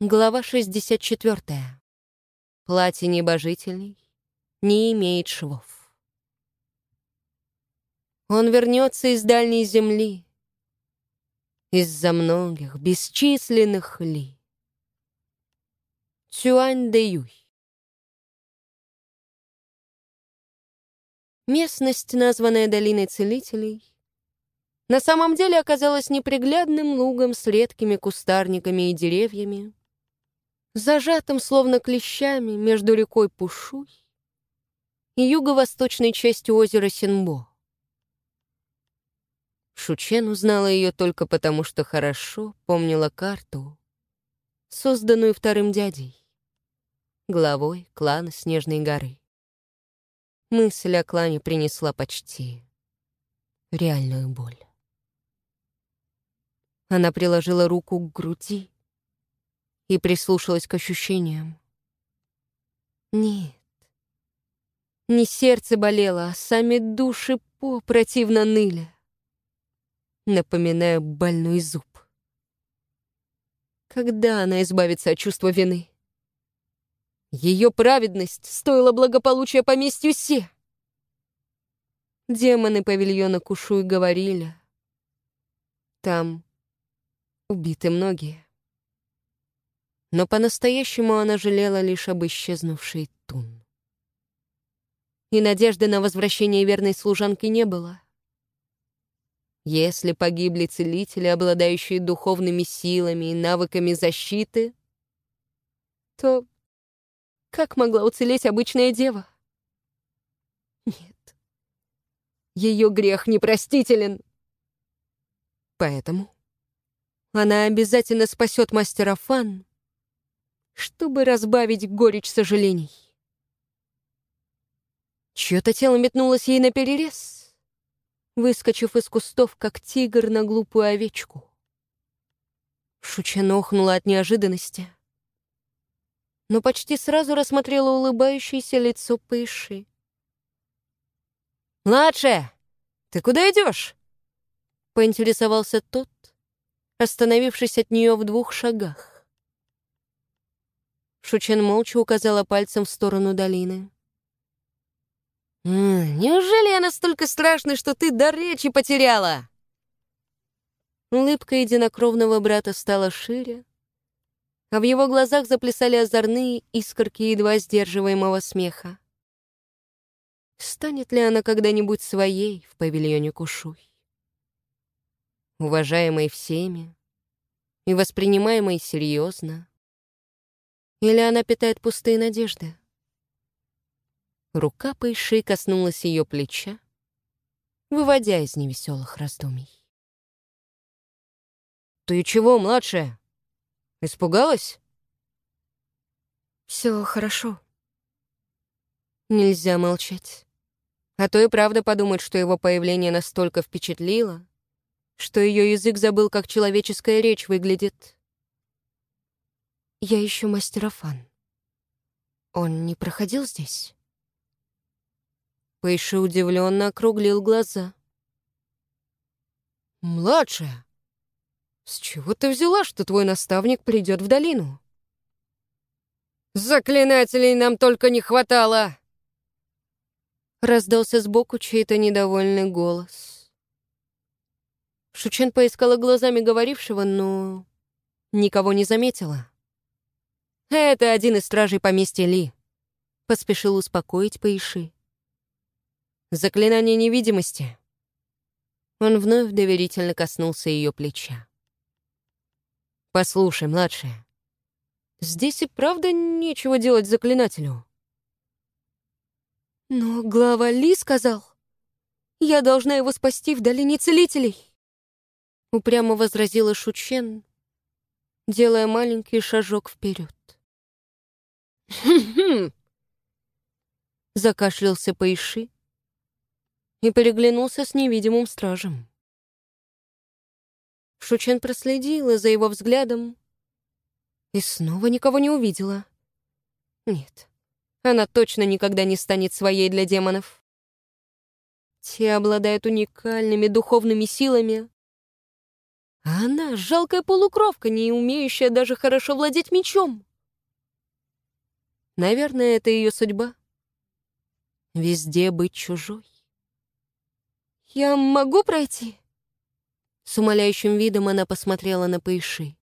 Глава 64. Платье небожителей не имеет швов. Он вернется из дальней земли, из-за многих бесчисленных ли. Цюань де Юй. Местность, названная Долиной Целителей, на самом деле оказалась неприглядным лугом с редкими кустарниками и деревьями, зажатым словно клещами между рекой Пушуй и юго-восточной частью озера Синбо. Шучен узнала ее только потому, что хорошо помнила карту, созданную вторым дядей, главой клана Снежной горы. Мысль о клане принесла почти реальную боль. Она приложила руку к груди, и прислушалась к ощущениям. Нет, не сердце болело, а сами души по противно ныли, напоминая больной зуб. Когда она избавится от чувства вины? Ее праведность стоила благополучия поместью Се. Демоны павильона Кушуй говорили. Там убиты многие. Но по-настоящему она жалела лишь об исчезнувшей Тун. И надежды на возвращение верной служанки не было. Если погибли целители, обладающие духовными силами и навыками защиты, то как могла уцелеть обычная дева? Нет. Ее грех непростителен. Поэтому она обязательно спасет мастера Фан чтобы разбавить горечь сожалений. Чье-то тело метнулось ей на перерез, выскочив из кустов, как тигр на глупую овечку. Шуча охнула от неожиданности, но почти сразу рассмотрела улыбающееся лицо Пэйши. «Младшая, ты куда идешь?» — поинтересовался тот, остановившись от нее в двух шагах. Шучен молча указала пальцем в сторону долины. «Неужели я настолько страшный, что ты до речи потеряла?» Улыбка единокровного брата стала шире, а в его глазах заплясали озорные искорки едва сдерживаемого смеха. Станет ли она когда-нибудь своей в павильоне Кушуй? Уважаемой всеми и воспринимаемой серьезно, или она питает пустые надежды? Рука Пэйши коснулась ее плеча, выводя из невеселых раздумий. «Ты чего, младшая? Испугалась?» «Все хорошо. Нельзя молчать. А то и правда подумать, что его появление настолько впечатлило, что ее язык забыл, как человеческая речь выглядит. Я ищу мастера Фан. Он не проходил здесь? Пэйши удивленно округлил глаза. «Младшая, с чего ты взяла, что твой наставник придет в долину?» «Заклинателей нам только не хватало!» Раздался сбоку чей-то недовольный голос. Шучен поискала глазами говорившего, но никого не заметила. «Это один из стражей поместья Ли», — поспешил успокоить Паиши. «Заклинание невидимости». Он вновь доверительно коснулся ее плеча. «Послушай, младшая, здесь и правда нечего делать заклинателю». «Но глава Ли сказал, я должна его спасти в долине целителей», — упрямо возразила Шучен, делая маленький шажок вперед. «Хм-хм!» Закашлялся Паиши и переглянулся с невидимым стражем. Шучен проследила за его взглядом и снова никого не увидела. Нет, она точно никогда не станет своей для демонов. Те обладают уникальными духовными силами, А она — жалкая полукровка, не умеющая даже хорошо владеть мечом. Наверное, это ее судьба. Везде быть чужой. «Я могу пройти?» С умоляющим видом она посмотрела на Паиши.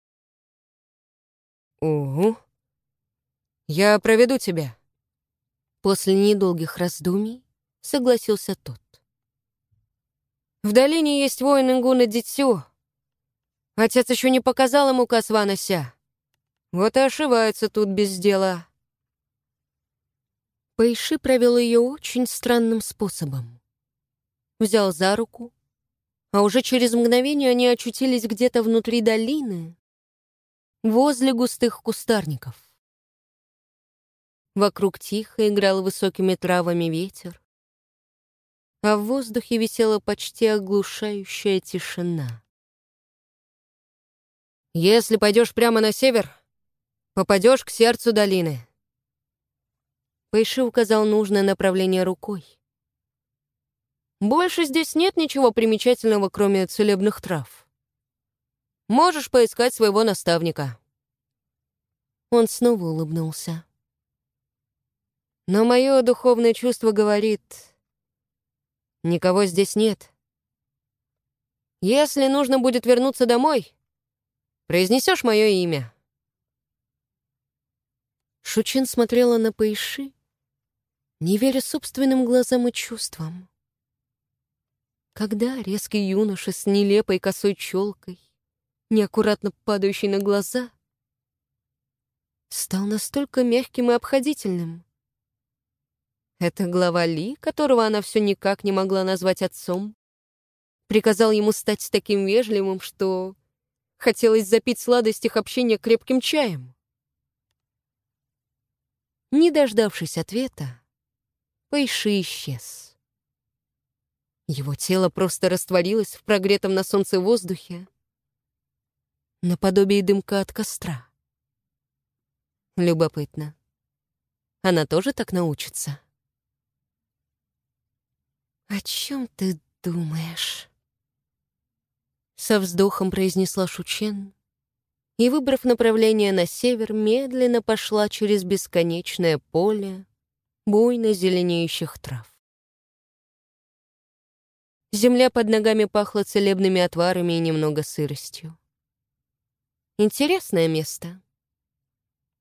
«Угу. Я проведу тебя». После недолгих раздумий согласился тот. «В долине есть воин Ингуна Дитсю. Отец еще не показал ему Касвана Ся. Вот и ошивается тут без дела». Паиши провел ее очень странным способом. Взял за руку, а уже через мгновение они очутились где-то внутри долины, возле густых кустарников. Вокруг тихо играл высокими травами ветер, а в воздухе висела почти оглушающая тишина. «Если пойдешь прямо на север, попадешь к сердцу долины». Пэйши указал нужное направление рукой. «Больше здесь нет ничего примечательного, кроме целебных трав. Можешь поискать своего наставника». Он снова улыбнулся. Но мое духовное чувство говорит, никого здесь нет. Если нужно будет вернуться домой, произнесешь мое имя. Шучин смотрела на Паиши, не веря собственным глазам и чувствам. Когда резкий юноша с нелепой косой челкой, неаккуратно падающий на глаза, стал настолько мягким и обходительным. Это глава Ли, которого она все никак не могла назвать отцом, приказал ему стать таким вежливым, что хотелось запить сладость их общения крепким чаем. Не дождавшись ответа, Пэйши исчез. Его тело просто растворилось в прогретом на солнце воздухе, наподобие дымка от костра. Любопытно. Она тоже так научится? «О чем ты думаешь?» Со вздохом произнесла Шучен и, выбрав направление на север, медленно пошла через бесконечное поле, буйно зеленеющих трав. Земля под ногами пахла целебными отварами и немного сыростью. Интересное место.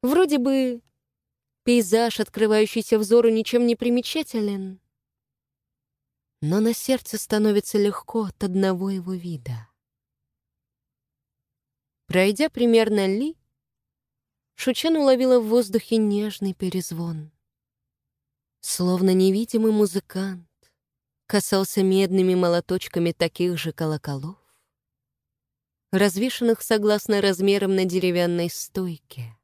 Вроде бы пейзаж, открывающийся взору, ничем не примечателен, но на сердце становится легко от одного его вида. Пройдя примерно ли, Шучен уловила в воздухе нежный перезвон. Словно невидимый музыкант касался медными молоточками таких же колоколов, развешанных согласно размерам на деревянной стойке.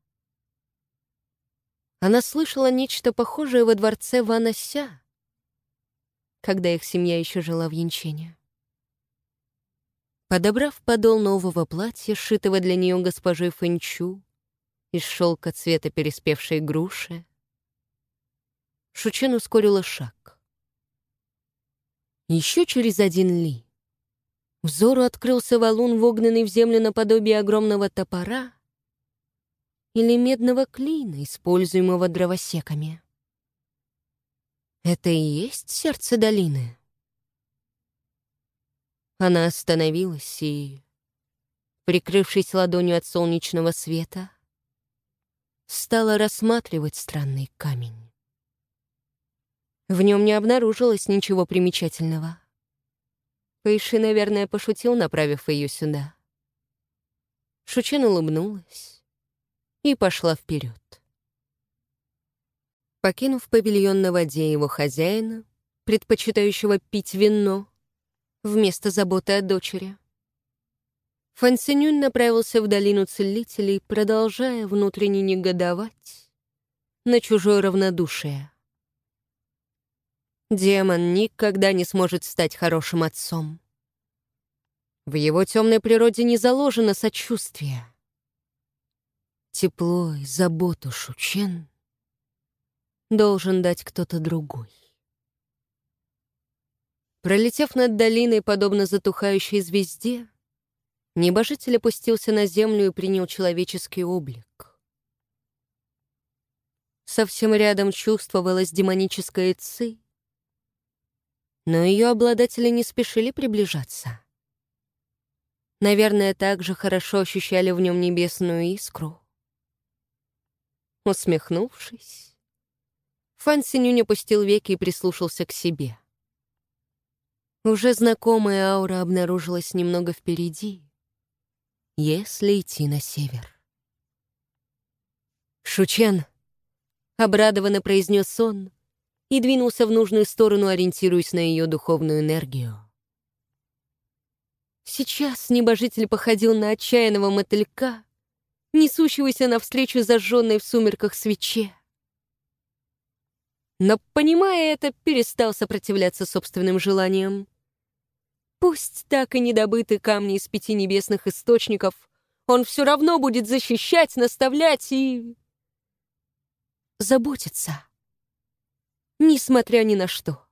Она слышала нечто похожее во дворце Ванася, когда их семья еще жила в Янчене. Подобрав подол нового платья, сшитого для нее госпожой Фэнчу, из шелка цвета переспевшей груши, Шучин ускорила шаг. Еще через один ли взору открылся валун, вогнанный в землю наподобие огромного топора или медного клина, используемого дровосеками. Это и есть сердце долины. Она остановилась и, прикрывшись ладонью от солнечного света, стала рассматривать странный камень. В нем не обнаружилось ничего примечательного. Пэйши, наверное, пошутил, направив ее сюда. Шучин улыбнулась и пошла вперед. Покинув павильон на воде его хозяина, предпочитающего пить вино, вместо заботы о дочери, Фансинюнь направился в долину целителей, продолжая внутренне негодовать на чужое равнодушие. Демон никогда не сможет стать хорошим отцом. В его темной природе не заложено сочувствие. Тепло и заботу Шучен должен дать кто-то другой. Пролетев над долиной, подобно затухающей звезде, Небожитель опустился на землю и принял человеческий облик. Совсем рядом чувствовалась демоническая ци, но ее обладатели не спешили приближаться. Наверное, также хорошо ощущали в нем небесную искру. Усмехнувшись, Фан Синюнь опустил веки и прислушался к себе. Уже знакомая аура обнаружилась немного впереди, если идти на север. «Шучен!» — обрадованно произнес он и двинулся в нужную сторону, ориентируясь на ее духовную энергию. Сейчас небожитель походил на отчаянного мотылька, несущегося навстречу зажженной в сумерках свече. Но, понимая это, перестал сопротивляться собственным желаниям. Пусть так и недобыты камни из пяти небесных источников, он все равно будет защищать, наставлять и... заботиться. Несмотря ни на что.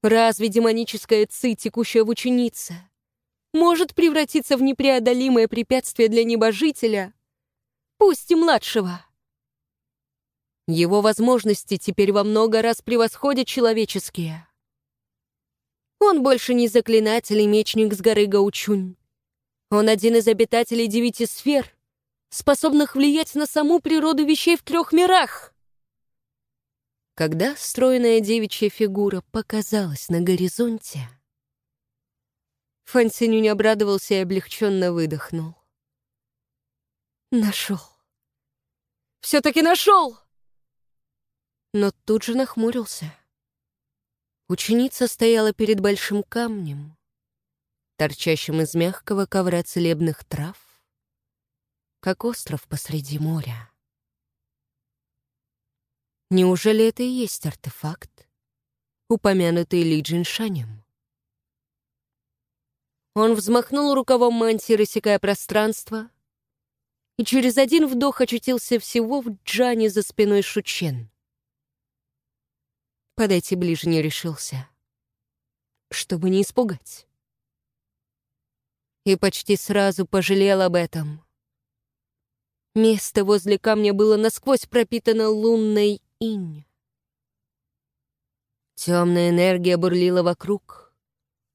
Разве демоническая ци, текущая в ученице, может превратиться в непреодолимое препятствие для небожителя, пусть и младшего? Его возможности теперь во много раз превосходят человеческие. Он больше не заклинатель и мечник с горы Гаучунь. Он один из обитателей девяти сфер, способных влиять на саму природу вещей в трех мирах. Когда стройная девичья фигура показалась на горизонте, Фан не обрадовался и облегченно выдохнул. Нашел. Все-таки нашел! но тут же нахмурился. Ученица стояла перед большим камнем, торчащим из мягкого ковра целебных трав, как остров посреди моря. Неужели это и есть артефакт, упомянутый Ли Джиншанем? Он взмахнул рукавом мантии, рассекая пространство, и через один вдох очутился всего в Джане за спиной Шучен. Подойти ближе не решился, чтобы не испугать. И почти сразу пожалел об этом. Место возле камня было насквозь пропитано лунной инь. Темная энергия бурлила вокруг,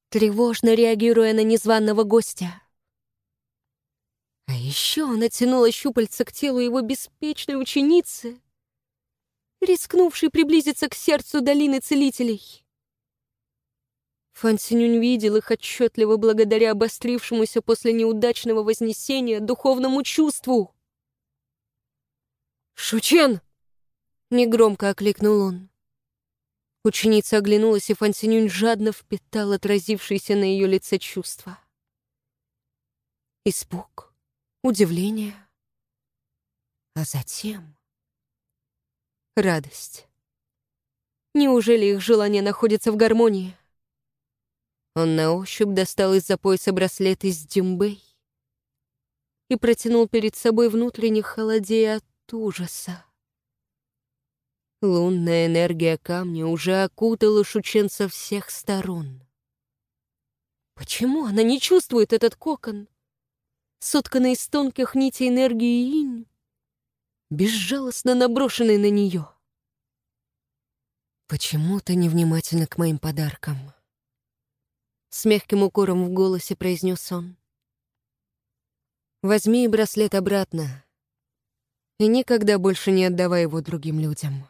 тревожно реагируя на незваного гостя. А еще она тянула щупальца к телу его беспечной ученицы, рискнувший приблизиться к сердцу долины целителей. Фан видел их отчетливо благодаря обострившемуся после неудачного вознесения духовному чувству. «Шучен!» — негромко окликнул он. Ученица оглянулась, и Фан Синюнь жадно впитал отразившееся на ее лице чувства. Испуг, удивление, а затем радость. Неужели их желание находится в гармонии? Он на ощупь достал из-за пояса браслет из дюмбей и протянул перед собой внутренне холодея от ужаса. Лунная энергия камня уже окутала Шучен со всех сторон. Почему она не чувствует этот кокон, сотканный из тонких нитей энергии инь, безжалостно наброшенный на нее. «Почему ты невнимательна к моим подаркам?» С мягким укором в голосе произнес он. «Возьми браслет обратно и никогда больше не отдавай его другим людям».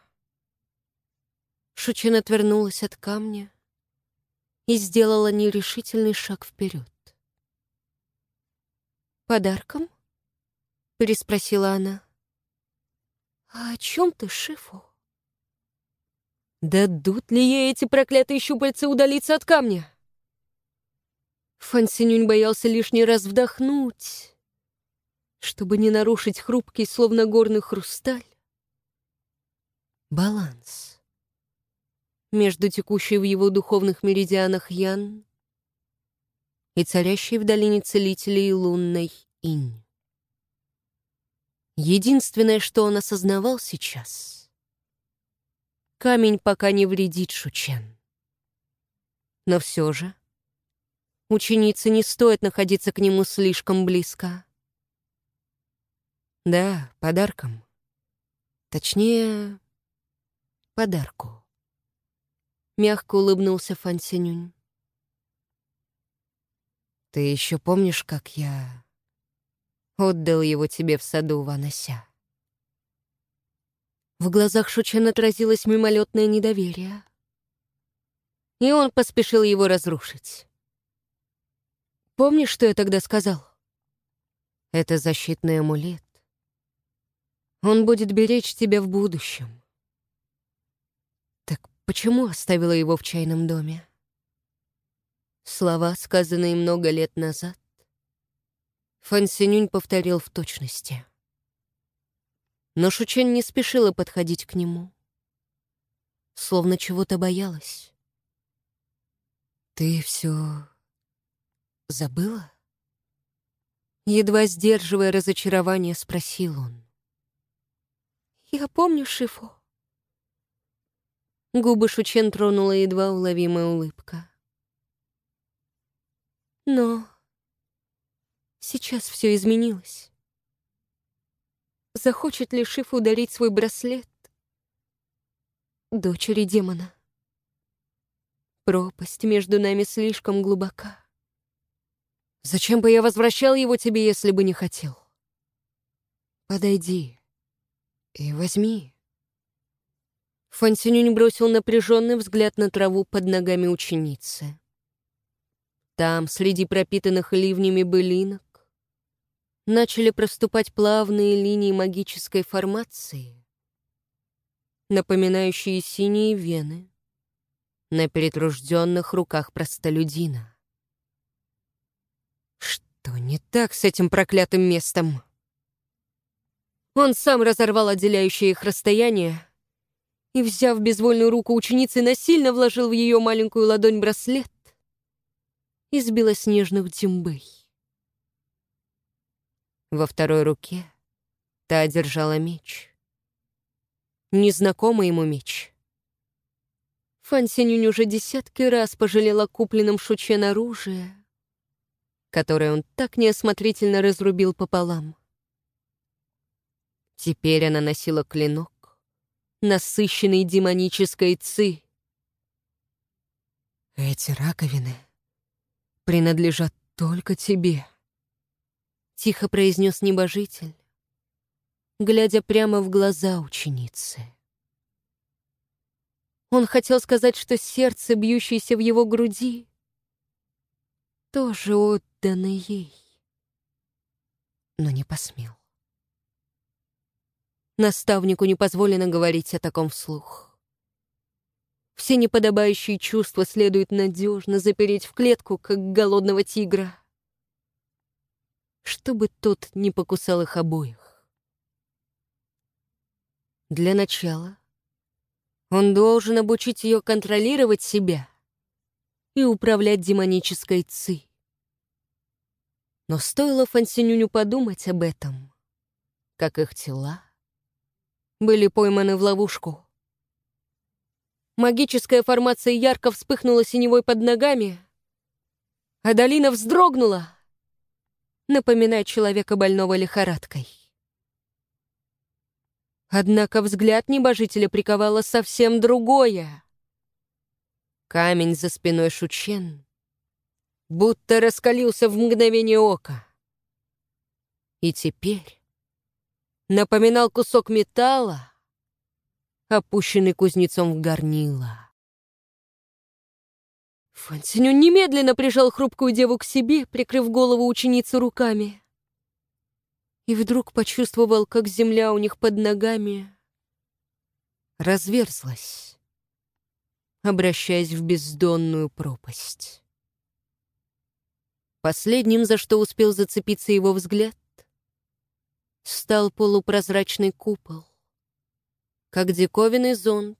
Шучин отвернулась от камня и сделала нерешительный шаг вперед. «Подарком?» — переспросила она. «А о чем ты, Шифу?» «Дадут ли ей эти проклятые щупальца удалиться от камня?» Фан Синюнь боялся лишний раз вдохнуть, чтобы не нарушить хрупкий, словно горный хрусталь, баланс между текущей в его духовных меридианах Ян и царящей в долине целителей лунной Инь. Единственное, что он осознавал сейчас — камень пока не вредит Шучен. Но все же Ученице не стоит находиться к нему слишком близко. Да, подарком. Точнее, подарку. Мягко улыбнулся Фан Синюнь. Ты еще помнишь, как я отдал его тебе в саду Ванася? В глазах Шучен отразилось мимолетное недоверие. И он поспешил его разрушить. Помнишь, что я тогда сказал? Это защитный амулет. Он будет беречь тебя в будущем. Почему оставила его в чайном доме? Слова, сказанные много лет назад, Фан Синюнь повторил в точности. Но Шучен не спешила подходить к нему, словно чего-то боялась. «Ты все забыла?» Едва сдерживая разочарование, спросил он. «Я помню Шифу». Губы Шучен тронула едва уловимая улыбка. Но сейчас все изменилось. Захочет ли Шиф ударить свой браслет дочери демона? Пропасть между нами слишком глубока. Зачем бы я возвращал его тебе, если бы не хотел? Подойди и возьми. Фансинюнь бросил напряженный взгляд на траву под ногами ученицы. Там, среди пропитанных ливнями былинок, начали проступать плавные линии магической формации, напоминающие синие вены на перетружденных руках простолюдина. Что не так с этим проклятым местом? Он сам разорвал отделяющее их расстояние и, взяв безвольную руку ученицы, насильно вложил в ее маленькую ладонь браслет из белоснежных дюмбей. Во второй руке та держала меч. Незнакомый ему меч. Фан Синюнь уже десятки раз пожалела купленном Шучен оружие, которое он так неосмотрительно разрубил пополам. Теперь она носила клинок, насыщенный демонической ци. «Эти раковины принадлежат только тебе», — тихо произнес небожитель, глядя прямо в глаза ученицы. Он хотел сказать, что сердце, бьющееся в его груди, тоже отдано ей, но не посмел. Наставнику не позволено говорить о таком вслух. Все неподобающие чувства следует надежно запереть в клетку, как голодного тигра, чтобы тот не покусал их обоих. Для начала он должен обучить ее контролировать себя и управлять демонической ци. Но стоило Фансинюню подумать об этом, как их тела были пойманы в ловушку. Магическая формация ярко вспыхнула синевой под ногами, а долина вздрогнула, напоминая человека больного лихорадкой. Однако взгляд небожителя приковало совсем другое. Камень за спиной Шучен будто раскалился в мгновение ока. И теперь напоминал кусок металла, опущенный кузнецом в горнило. Фансиню немедленно прижал хрупкую деву к себе, прикрыв голову ученицы руками. И вдруг почувствовал, как земля у них под ногами разверзлась, обращаясь в бездонную пропасть. Последним, за что успел зацепиться его взгляд, стал полупрозрачный купол. Как диковинный зонт,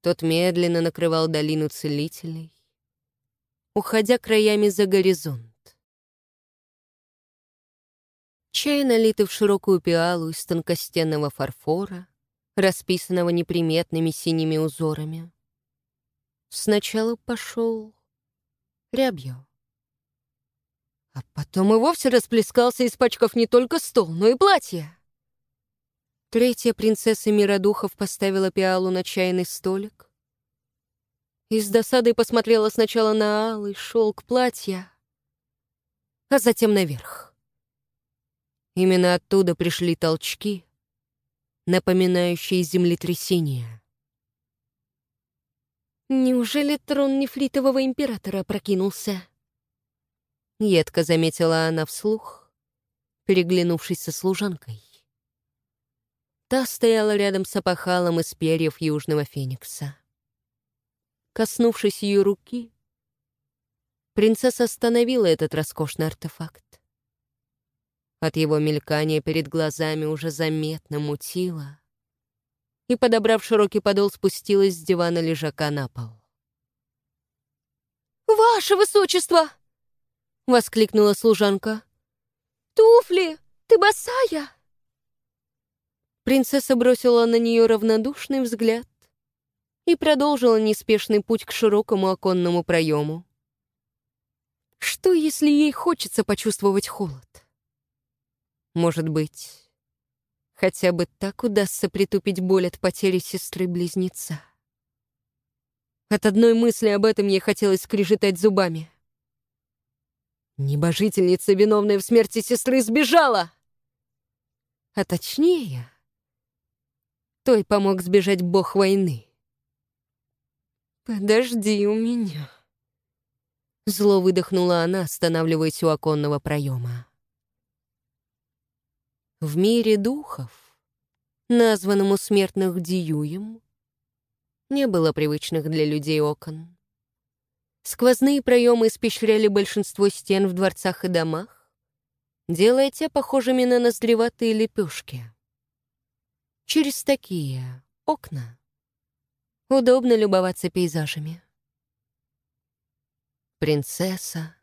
тот медленно накрывал долину целителей, уходя краями за горизонт. Чай, налитый в широкую пиалу из тонкостенного фарфора, расписанного неприметными синими узорами. Сначала пошел рябью, А потом и вовсе расплескался, испачкав не только стол, но и платье. Третья принцесса мира духов поставила пиалу на чайный столик и с досадой посмотрела сначала на алый шелк платья, а затем наверх. Именно оттуда пришли толчки, напоминающие землетрясение. «Неужели трон нефритового императора прокинулся?» Едко заметила она вслух, переглянувшись со служанкой. Та стояла рядом с опахалом из перьев южного феникса. Коснувшись ее руки, принцесса остановила этот роскошный артефакт. От его мелькания перед глазами уже заметно мутило, и, подобрав широкий подол, спустилась с дивана лежака на пол. «Ваше высочество!» — воскликнула служанка. «Туфли! Ты босая!» Принцесса бросила на нее равнодушный взгляд и продолжила неспешный путь к широкому оконному проему. Что, если ей хочется почувствовать холод? Может быть, хотя бы так удастся притупить боль от потери сестры-близнеца. От одной мысли об этом ей хотелось скрежетать зубами. Небожительница, виновная в смерти сестры, сбежала! А точнее, той помог сбежать бог войны. «Подожди у меня», — зло выдохнула она, останавливаясь у оконного проема. В мире духов, названном у смертных Диюем, не было привычных для людей окон. Сквозные проемы испещряли большинство стен в дворцах и домах, делая те похожими на ноздреватые лепешки. Через такие окна удобно любоваться пейзажами. Принцесса,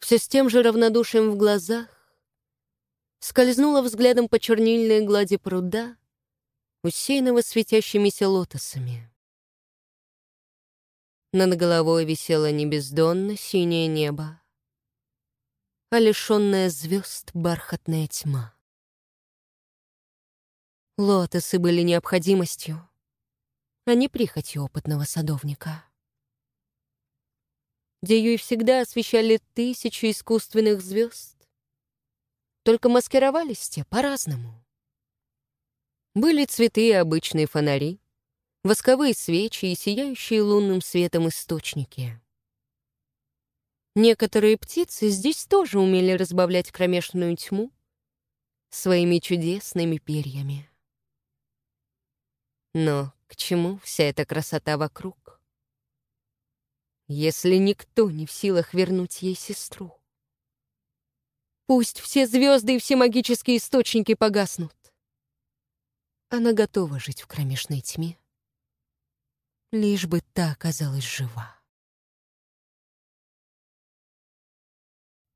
все с тем же равнодушием в глазах, скользнула взглядом по чернильной глади пруда, усеянного светящимися лотосами. Над головой висело не бездонно синее небо, а лишенная звезд бархатная тьма. Лотосы были необходимостью, а не прихотью опытного садовника. Деюй всегда освещали тысячи искусственных звезд, только маскировались те по-разному. Были цветы и обычные фонари, восковые свечи и сияющие лунным светом источники. Некоторые птицы здесь тоже умели разбавлять кромешную тьму своими чудесными перьями. Но к чему вся эта красота вокруг? Если никто не в силах вернуть ей сестру. Пусть все звезды и все магические источники погаснут. Она готова жить в кромешной тьме, лишь бы та оказалась жива.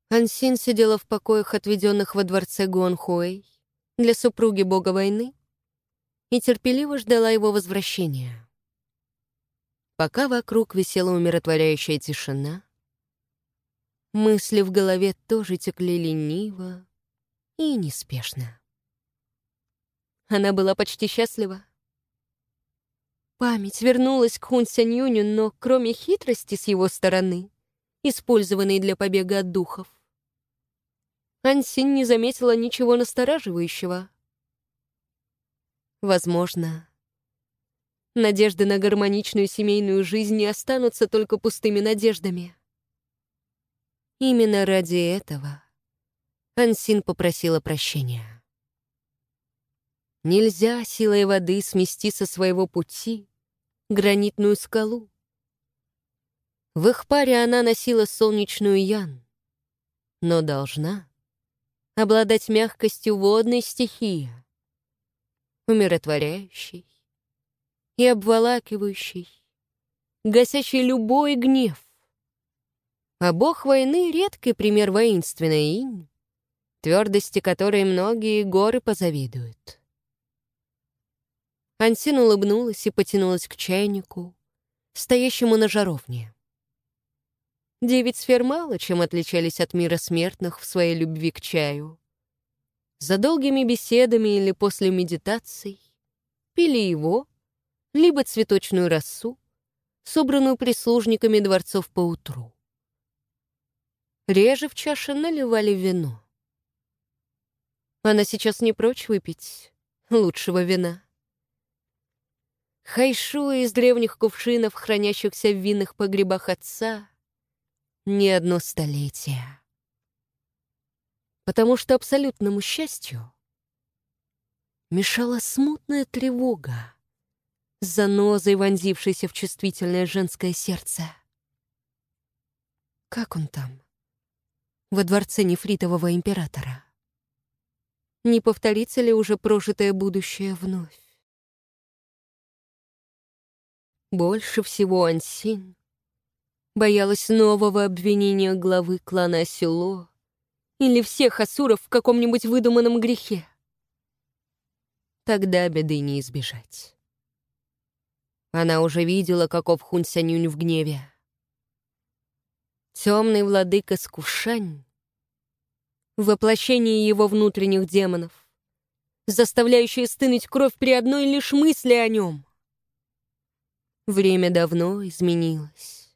Ансин сидела в покоях, отведенных во дворце Гуанхуэй для супруги бога войны, и терпеливо ждала его возвращения. Пока вокруг висела умиротворяющая тишина, Мысли в голове тоже текли лениво и неспешно. Она была почти счастлива. Память вернулась к Хун Сянь но кроме хитрости с его стороны, использованной для побега от духов, Ансин не заметила ничего настораживающего. Возможно, надежды на гармоничную семейную жизнь не останутся только пустыми надеждами. Именно ради этого Ансин попросила прощения. Нельзя силой воды смести со своего пути гранитную скалу. В их паре она носила солнечную ян, но должна обладать мягкостью водной стихии, умиротворяющей и обволакивающей, гасящей любой гнев. А бог войны — редкий пример воинственной инь, твердости которой многие горы позавидуют. Ансин улыбнулась и потянулась к чайнику, стоящему на жаровне. Девять сфер мало чем отличались от мира смертных в своей любви к чаю. За долгими беседами или после медитаций пили его, либо цветочную росу, собранную прислужниками дворцов по утру. Реже в чаше наливали вино. Она сейчас не прочь выпить лучшего вина. Хайшу из древних кувшинов, хранящихся в винных погребах отца, не одно столетие. Потому что абсолютному счастью мешала смутная тревога, занозой вонзившейся в чувствительное женское сердце. Как он там? Во дворце нефритового императора. Не повторится ли уже прожитое будущее вновь? Больше всего Ансин боялась нового обвинения главы клана Село или всех асуров в каком-нибудь выдуманном грехе. Тогда беды не избежать. Она уже видела, каков Хун Сянюнь в гневе. Темный владыка Скушань, воплощение его внутренних демонов, заставляющее стынуть кровь при одной лишь мысли о нем. Время давно изменилось.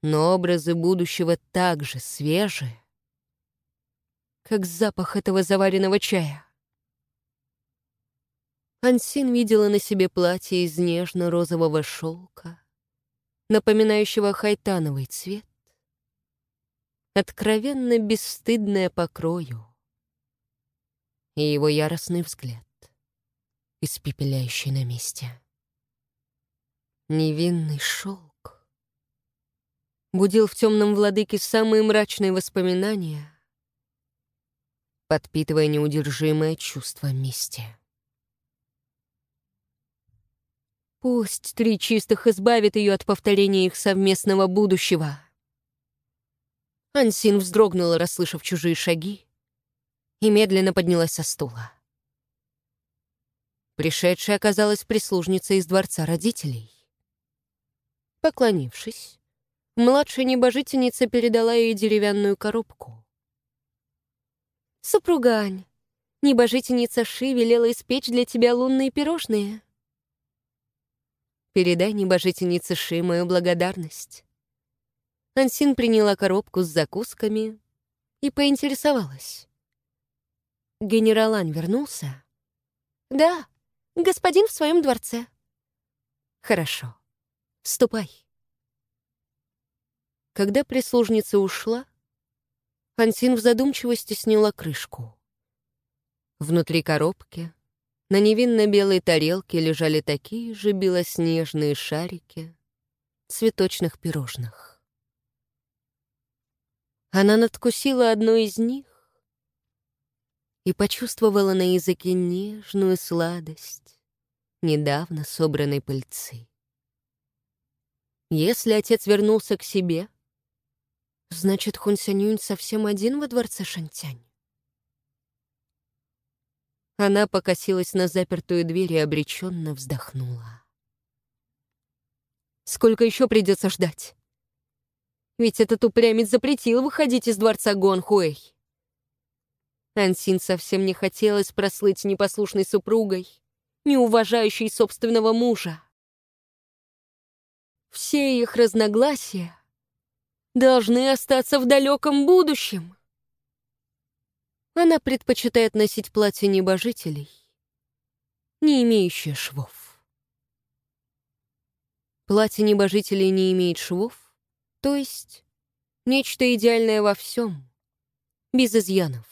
Но образы будущего так же свежи, как запах этого заваренного чая. Ансин видела на себе платье из нежно-розового шелка, напоминающего хайтановый цвет, откровенно бесстыдное покрою, и его яростный взгляд, испепеляющий на месте. Невинный шелк будил в темном владыке самые мрачные воспоминания, подпитывая неудержимое чувство мести. Пусть три чистых избавит ее от повторения их совместного будущего. Ансин вздрогнула, расслышав чужие шаги, и медленно поднялась со стула. Пришедшая оказалась прислужницей из дворца родителей. Поклонившись, младшая небожительница передала ей деревянную коробку. «Супруга Ань, небожительница Ши велела испечь для тебя лунные пирожные. Передай небожительнице Ши мою благодарность». Ансин приняла коробку с закусками и поинтересовалась. «Генерал Ань вернулся?» «Да, господин в своем дворце». «Хорошо. Ступай. Когда прислужница ушла, Ансин в задумчивости сняла крышку. Внутри коробки на невинно-белой тарелке лежали такие же белоснежные шарики цветочных пирожных. Она надкусила одно из них и почувствовала на языке нежную сладость недавно собранной пыльцы. Если отец вернулся к себе, значит, Хун Сянюнь совсем один во дворце Шантянь. Она покосилась на запертую дверь и обреченно вздохнула. Сколько еще придется ждать? Ведь этот упрямец запретил выходить из дворца Гонхуэй. Ансин совсем не хотелось прослыть непослушной супругой, не уважающей собственного мужа. Все их разногласия должны остаться в далеком будущем. Она предпочитает носить платье небожителей, не имеющее швов. Платье небожителей не имеет швов, то есть нечто идеальное во всем, без изъянов.